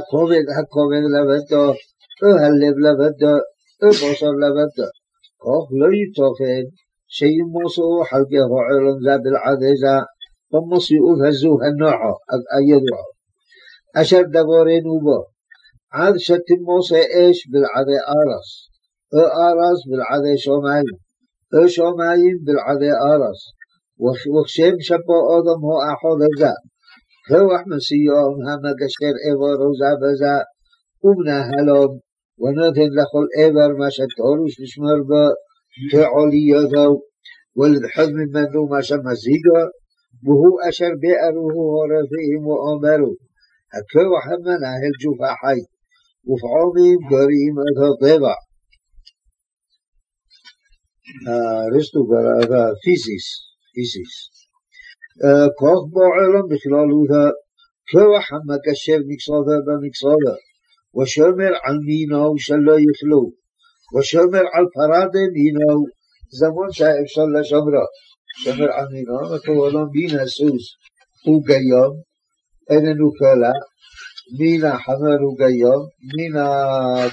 הכובד לבדו או הלב לבדו או בשר לבדו. כך לא ייתכן שימוסו חלקי העולם זה בלעדי זה במסיעות הזו הנוחו, הידועו. אשר דבורנו בו, עד שתמוסה אש בלעדי ארס, או ארס בלעדי שומיים, או שומיים בלעדי ארס, וכשם שבו אדם הוא אחד הזה, כוח מסיום המגשר אבו רוזה בזה ומנהלום ונותן לכל עבר מה שדרוש לשמור בו כעוליותו ולדחות ממנו מה שמזיגו והוא אשר בארוהו הורפים ואומרו הכוח המנהל ג'ופה חי ופעמים גורעים אותו טבע ריסטוגר, פיזיס, פיזיס. כך בעולם בכללותו, כוח המקשב מקצועו במקצועו وشمر على مينو شلا يخلو وشمر على فراد مينو زمان شايف شلا شمره شمر على مينو وطولا مينو سوس هو قيام أنا نكالا مينو حمر هو قيام مينو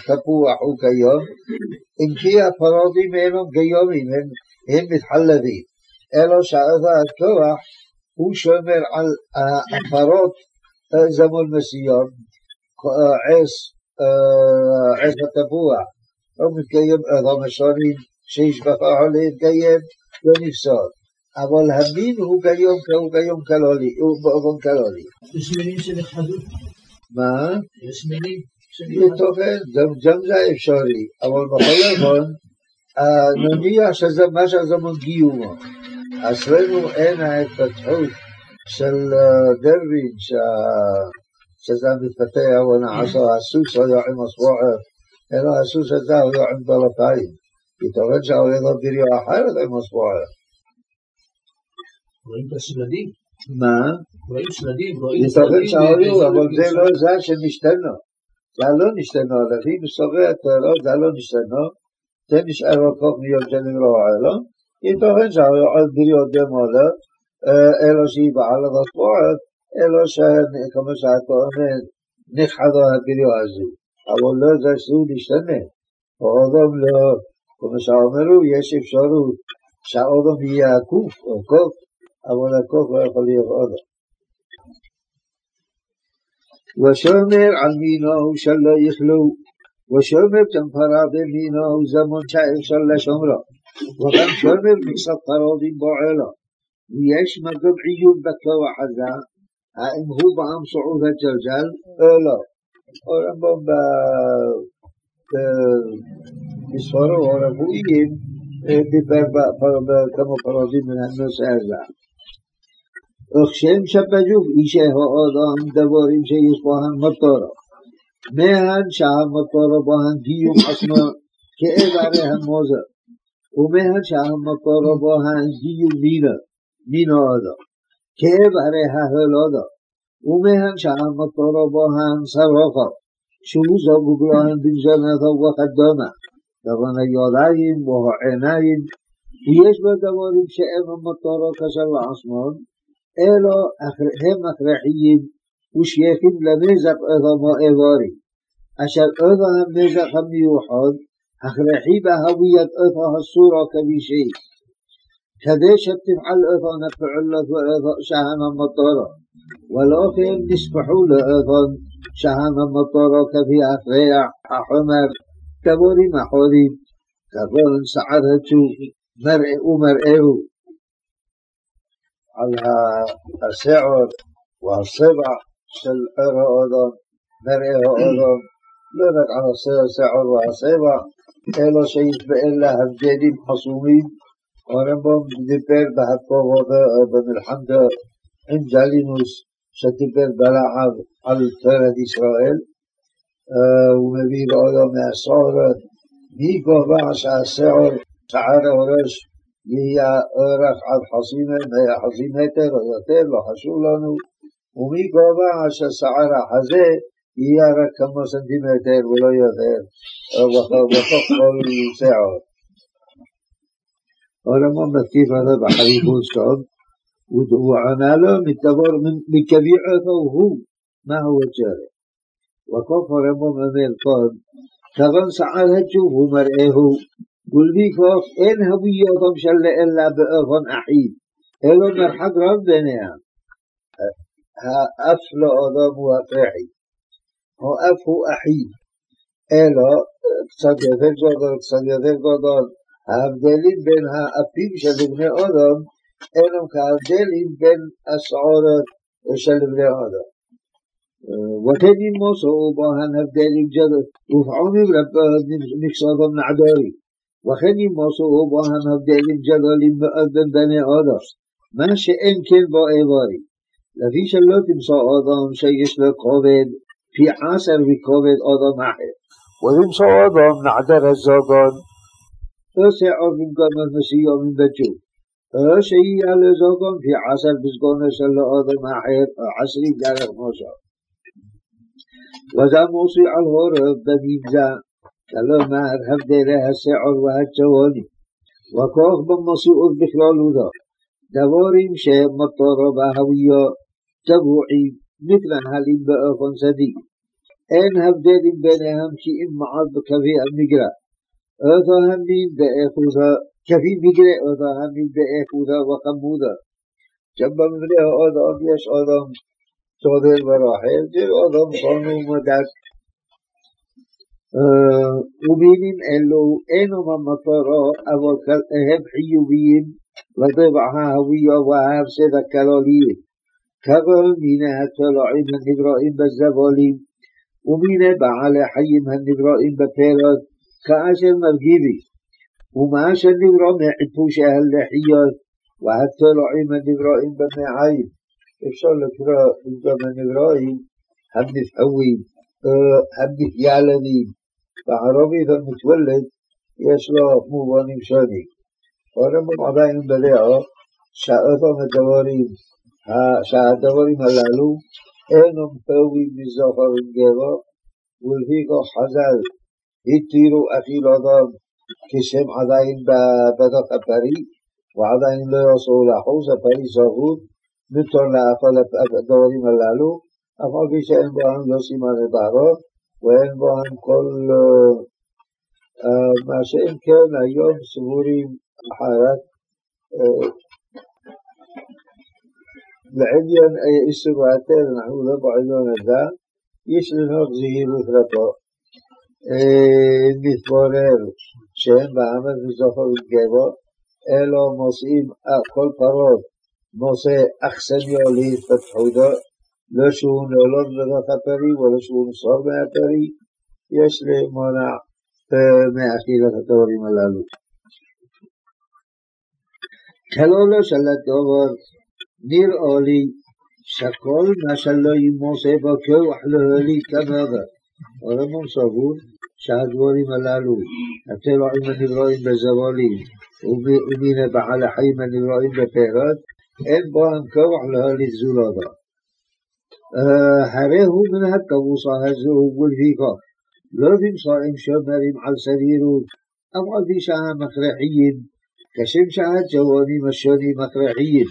تبوح هو قيام إن كي فرادي مينو قيامي من هم متحلذين إلا شايفة التوح هو شمر على فراد زمان مسيحان עס התפוח, או מתקיים אדם השונים שיש בכוחו להתקיים, לא נפסוד. אבל המין הוא כיום קלולי, הוא באופן קלולי. יש מינים שנכחדו? מה? יש מינים? גם זה אפשרי, אבל בכל אופן, נניח שזה מה שזה מגיומו. אצלנו אין ההתפתחות של דרווין, שזה מתפתח ונעשו הסוס או יועם הסבוער, אלא הסוס הזה היה עם דלפיים. יתורן שהעובד עוד בריאה אחרת עם הסבוער. רואים את השלדים. מה? רואים שלדים, רואים שלדים. יתורן אבל זה לא זה שמשתנו. זה לא נשתנו, לפי מסורי הטרור זה לא נשתנו. זה נשאר רחוק מיום שנים לא שנברא אלו. יתורן שהעובד בריאות דמו לו, אלא שהיא בעלת הסבוער. אלא שכמו שאתה אומר, נכחדו הבריאו הזו. אבל לא זה שהוא להשתנה. האדם לא, כמו שאמרו, יש אפשרות שהאודם יהיה הקוף או קוף, אבל הקוף לא יכול להיות אודם. ושומר על מינו שלא יכלו, ושומר תמפרה במינו זמון שאפשר לשומרו, וגם שומר מכסת פרודים בועלו. ויש מגוב עיון בכוח הזה, האם הוא בעם סעוד הג'לג'ל או לא. הרמב"ם בספרו הרפואיים דיבר כמה פרוזים מן הנושא הזה. וכשם שבג'וב אישי האדם דבורים שיש בוהם מטורו. מהן שהמטורו בוהם גיום עצמו כאיברי המוזר. ומהן שהמטורו בוהם גיום מינו, מינו אדם. כאב הרי ההולודו, ומהם שהמטורו בו ההנסרוכו, שהוא זוג ובלוהם בנזונתו וכדומה, דבון הידיים והעיניים, ויש בו דבורים שאין המטורו כאשר לעצמם, אלו הם הכרחיים ושייכים למזח אדומו איבורי, אשר אדו המזח המיוחד, הכרחי בהוויית אדו הסורו כבישי. כדי שתפעל אופן הפעולות שהן המטורו, ולא כי הם נספחו לאופן שהן המטורו כפי הפריח, החומר, כבורים החורים, כבורם הצ'ו מראה ומראהו. על השעור והשבע של אור האודון, מראה האודון, לא רק על השעור והשבע, אלו שיש באלה הבדלים חסומים הרמב"ם דיבר בהפוגו במלחמתו עם ג'לינוס שדיבר בלעב על תורת ישראל הוא מביא לאודו מהסעור, מי גובה שהשעור, שער הראש יהיה אורך עד חצי מטר או יותר, לא חשוב לנו ומי גובה שהשער החזה יהיה רק כמה סנטימטר ולא יותר וכך כל שעור הרמון מתקיף עליו בחריפות שם, הוא ענה לו מדבר, מקביעותו הוא, מהו הג'רם. וכוף הרמון אומר כאן, כבן שעל התשוב הוא מראהו, ולפיכך אין הוויותם של לאלה באופן אחיד, אלא מרחק רב ביניהם. האף לא אדם הוא הפרחי, האף הוא אחיד, אלא קצת יותר גדול, קצת יותר גדול. ההבדלים בין האפים של בני אודום אינם כהבדלים בין הסעורות של בני אודום. وتنين موسو بهن هبدالي جدد وفعوني ربهم نكسادهم نعداري وخنين موسو بهن هبدالي جدد مؤدن بني آدم ما شئن كن بأيباري لفي שלא תמצא אדם שיש לו כובד פי עשר מכובד אדם אחר. ותמצא אדם נעדר הזוגון أسي عفن كما فسيوم بجو أسي على زوكم في عصر بسقونا سل آدم أحير عصري جارك موسى وذا موسي على الهورف بميبزا كلما أرهبت لها السيع وهالجواني وكوخ بمصيئه بخلاله ذا دواريم شيء مطارة بهوية تبوعي مثل هالين بأخن صديق أين هبدالين بينهم كئين معاد بكفية المقرأ אותו המין באיכותו, כפי מקרה אותו המין באיכותו וכמותו. גם במבנה האדם יש אדם צודק ורחל, זה אדם חונו ומדק. ומינים אלו אינם המטרו, אבל הם חיוביים לטבע ההוויה וההפסד הכללי. כגון מיני התולעים הנבראים בזבולים, ומיני בעלי חיים הנבראים בפרק, כאשר מרגיבי, ומה ומאשר נברא מחיפושי הלחיות והתולעים הנבראים במעיים, אפשר לקרוא במקום הנברואים המפחויים, המתיילנים, בערבית המתוולד יש לו מובנים שונים. הרמב"ם עדיין בדעו שאותם הדברים, שהדברים הללו אינם פויים מזוכר עם גבו ולפי ולפיכך חז"ל התירו אכיל אדם כשם עדיין בבטח הפרי, ועדיין לא יעשו לחוס, הפרי סגור, מותר לאכול הדברים הללו, אף על פי שאין בהם לא סימני בערות, ואין בהם כל... מה שאם כן היום סבורים אחרת לעניין איסור ההיתר, אנחנו לא בעניין הזה, יש לנהוג זהירות רבה. מתברר שהם באמת מזכר וגבו, אלא מוצאים כל פרות מוצא אכסניה להתפתחותו, לא שהוא נולד בתוך הפרי ולא שהוא נסור מהפרי, יש למונע מאכילת הדברים הללו. כלולו של הדובר נראה לי שכל מה שלא ימוסה בו כוח להוליד כמובן. הרמון סבור שהדבורים הללו, הטבעים הנברואים בזבולים ומן הבעל החיים הנברואים בפירות, אין בו המקום להוליד זולודו. הרי הוא מן הכבוסה הזו ולפיכו, לא במסורים שומרים על סבירות, אף על פי שהמכרחיים, כשם שהג'וונים השונים מכרחיים,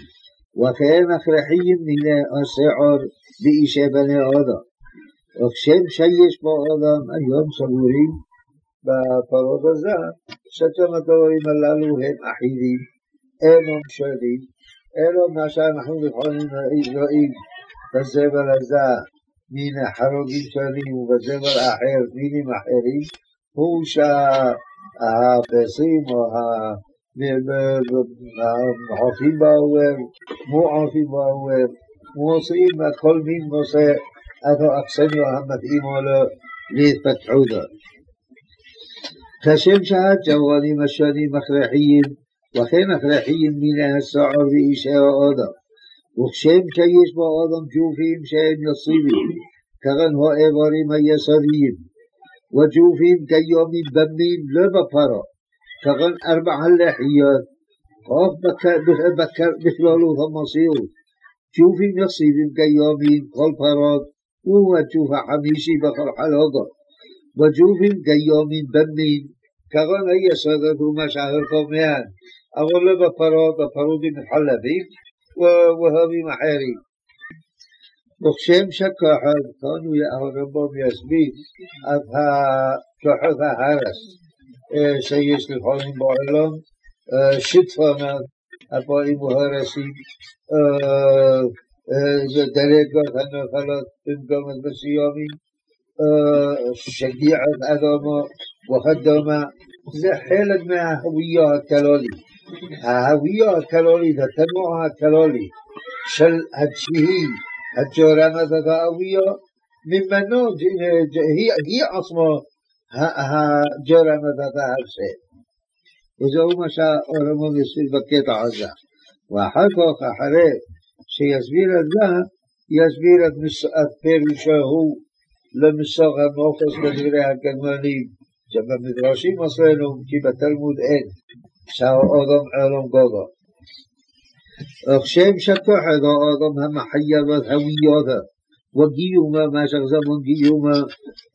וכן הכרחיים מן הסעור באישי בני עודו. שם שיש בו אדם היום סבורים בפרות הזה ששם הדברים הללו הם אחידים, אינם שונים, אלא מה שאנחנו לפעמים רואים בזבל הזה מן החרוגים שונים ובזבל האחר מינים אחרים הוא שהפסים או המוחים באוהב, מועפים באוהב, מוסרים כל מין נושא أفا أخسن وهمت إيمالا لفتحودا كشم شهد جواني مشاني مخرحيين وخي مخرحيين من السعر بإيشاء آدم وخشم شيش بآدم جوفهم شهد يصيبهم كغن هو إباريم يساريين وجوفهم كيام بمين لبفرا كغن أربع اللحيات أخ بكر بخلاله ثم صيره جوفهم يصيبهم كيامين قلب فراد הוא הג'וף החמישי בכל חלודו. בג'ופים גיומים במין, כגון היסודות הוא מה שהרחוב מהן, אבל לא בפרות, בפרודים מחלבים ואוהבים אחרים. וכשם שכוחד, כאן הוא הרמב"ם יסביר את כוחות ההרס שיש לפעמים בעולם, שיטפונות, הפועלים והרסים דרגות הנפלות במקומות מסוימים, שגיעות אדומו וכדומה, זה חלק מההוויה הקלולית. ההוויה הקלולית, התנוע הקלולי של התשיעי, הג'ורמת התאוויה, ממנו היא עצמו הג'ורמת התאפסת. וזהו מה שהאורמון יסביב בקטע הזה. ואחר כך, אחרי שיסביר את זה, יסביר את פירושו הוא למסוג הנופס בדברי הגרמנים, שבמדרשים אצלנו, כי בתלמוד אין, שהאדם עולם גודו. וכשם שכוחד האדם המחייבת הוויותו וגיומה, משך זמן גיומה,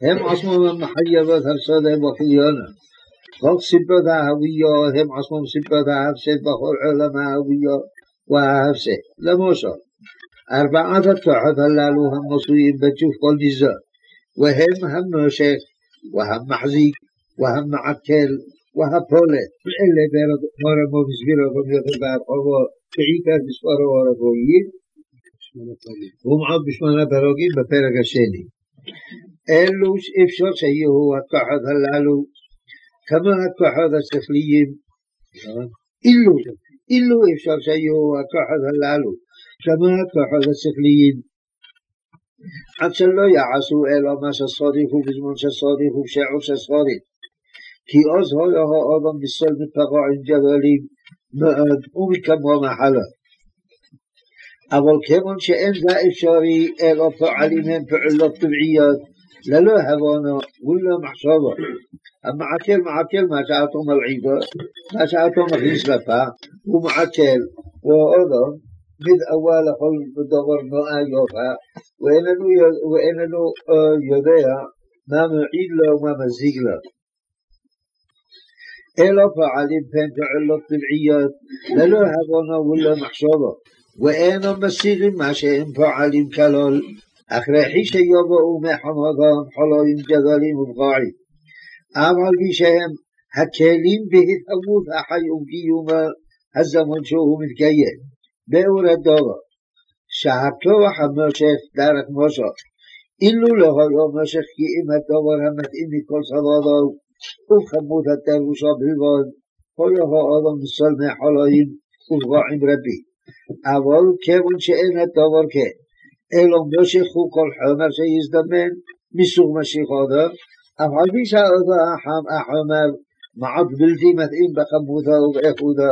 הם עצמם המחייבת הפסדם וחיונה. כל סיבות ההוויות הם עצמם סיבות ההפסד בכל עולם ההוויות. وأفسد لمصر أربعة التوحف اللالو هم مصريين بتشوف كل نزار وهم هم مشيخ وهم محزيك وهم معكل وهم بولد إلا بارد مارم ومزبيره هم يخبع الحوار تعيكا بسفاره وربويين هم عب بشمانة براقين بفرق الشيني אלו אפשר שיהיו הכוחות הללו, כמה הכוחות השכליים, אילו, אילו אפשר שהיו הכוחות הללו, כמו הכוחות השכליים. עד שלא יעשו אלא מה שסודיק הוא בזמן שסודיק הוא בשעור שסודיק. כי עוז הויו האדם ניסול מפרעים גדולים מאוד ומכמו מחלות. אבל כיוון שאין זה אפשרי אלא פועלים הם פעולות טבעיות ללא הבונו ולא מחשבו. המעכל מעכל מה שאתו מלעידו, מה שאתו מכניס לפה, הוא מעכל, הוא אודו, מתאווה לכל דבר נועה יופה, ואיננו יודע מה מועיד לו ומה מזיק לו. אלו פעלים פן פעולות טבעיות, ללא הבונו ולא מחשובו, ואינו משיגים מה שהם פועלים כלול, אחרי חישי יבואו מחמותם חולוים גדולים ובקועים. אבל שהם הכלים בהתהוות החי וקיומו הזמן שהוא מתקיים. באור הדובר, שהכוח המושך דרך מושך, אילו לא היה מושך כי אם הדובר המתאים מכל סבבו וכמות הדרושו בלבד, כל האדם סולמי חולאים ובגועים רבים. אבל כיוון שאין הדובר כן, אלא מושך הוא כל חומר שיזדמן מסוג משיכו אדם אבל כפי שאותו החומר מעט בלתי מתאים בכמותו ובאיכותו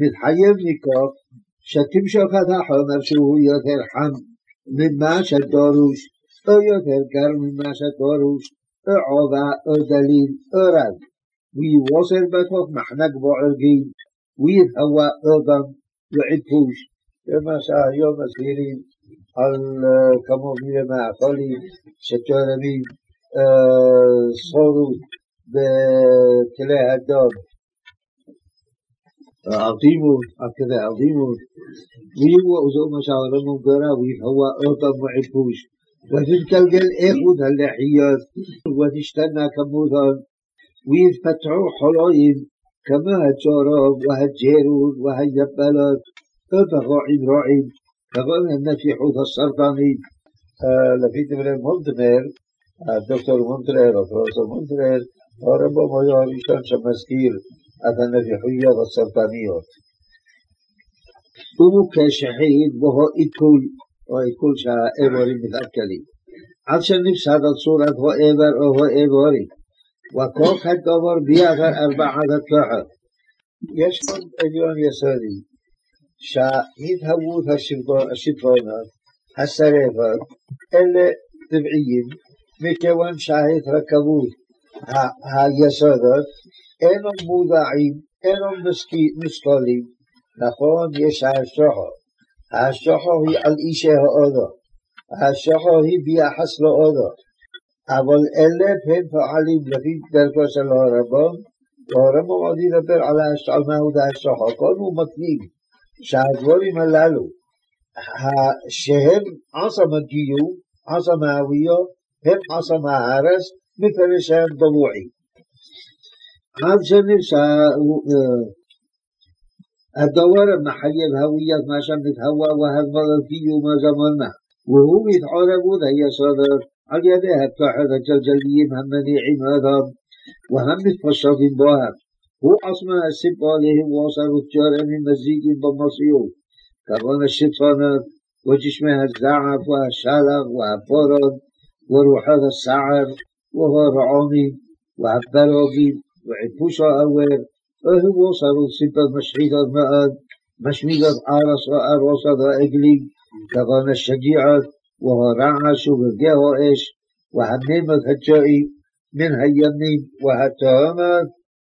מתחייב מכך שתמשוך את החומר שהוא יותר חם ממה שדורוש, או יותר קר ממה שדורוש, או עובה או דליל או רב ויווסר בתוך מחנק בוערגים ויתהווה אודם ועיפוש זה מה שהיום מסבירים על כמו מיני מאכולים שתורמים صاروט בכלי הדם, עדימות, עד כדי עדימות. זהו מה שהרמב"ם קרא, ויפהווה אותם מעיפוש. ותתגלגל איכות הלחיות, ותשתנה כמותן, ויתפתחו חולאים כמו הצורוב והג'רות והיבלות, ופחו עם רועים, כגון הנפיחות הסרטנית. לפי דברי מולדמר, דוקטור מונטרר, פרופסור מונטרר, הרמב"ם היה הראשון שמזכיר את הנביחויות הסרטניות. ומוכה שחית בו עיכול, או עיכול שהאיבורים מתעכלים. עד שנפסד הצורת האיבר או האיבורי, וכוח הדבר ביעבר ארבעת הכוחות. יש כאן עליון יסודי, שהתהוות השלטונות, הסרבות, אלה טבעיים, מכיוון שההתרכבות, היסודות, אינם מודעים, אינם משכלים. נכון, יש ההשוחו. ההשוחו היא על אישי האודו. ההשוחו היא ביחס לאודו. אבל אלה הם פועלים לפי דרכו של הרמב"ם, והרמב"ם עוד ידבר על מהו ההשוחו. כאן הוא מתנים שהדברים הללו, שהם עסם הגיור, עסם ההוויות, הם חסם הארץ מפרשיהם דמועים. עד שנפסה الدوار المحيب هوية ما شمت هوا وهذا קיום הזמנה, והוא מתעוררות היסודות על ידי הכוחות הג'לג'ליים המניעים אדם והם מתפשטים בוהם. הוא עצמו הסיבה להיווסר וג'רמים מזיקים במציאות, כגון השלטונות וגשמי הזעף והשלח והפורון ורוחות הסער, והרעומים, והברוגים, ועיפוש האוור, אוהו וסרו סיבות משחיתות מאוד, משמידות ארס או ארוסות או עגלים, כגון השגיעות, והרעש וברגי האש, והמימות הג'ועים, מן הימים והתהומות,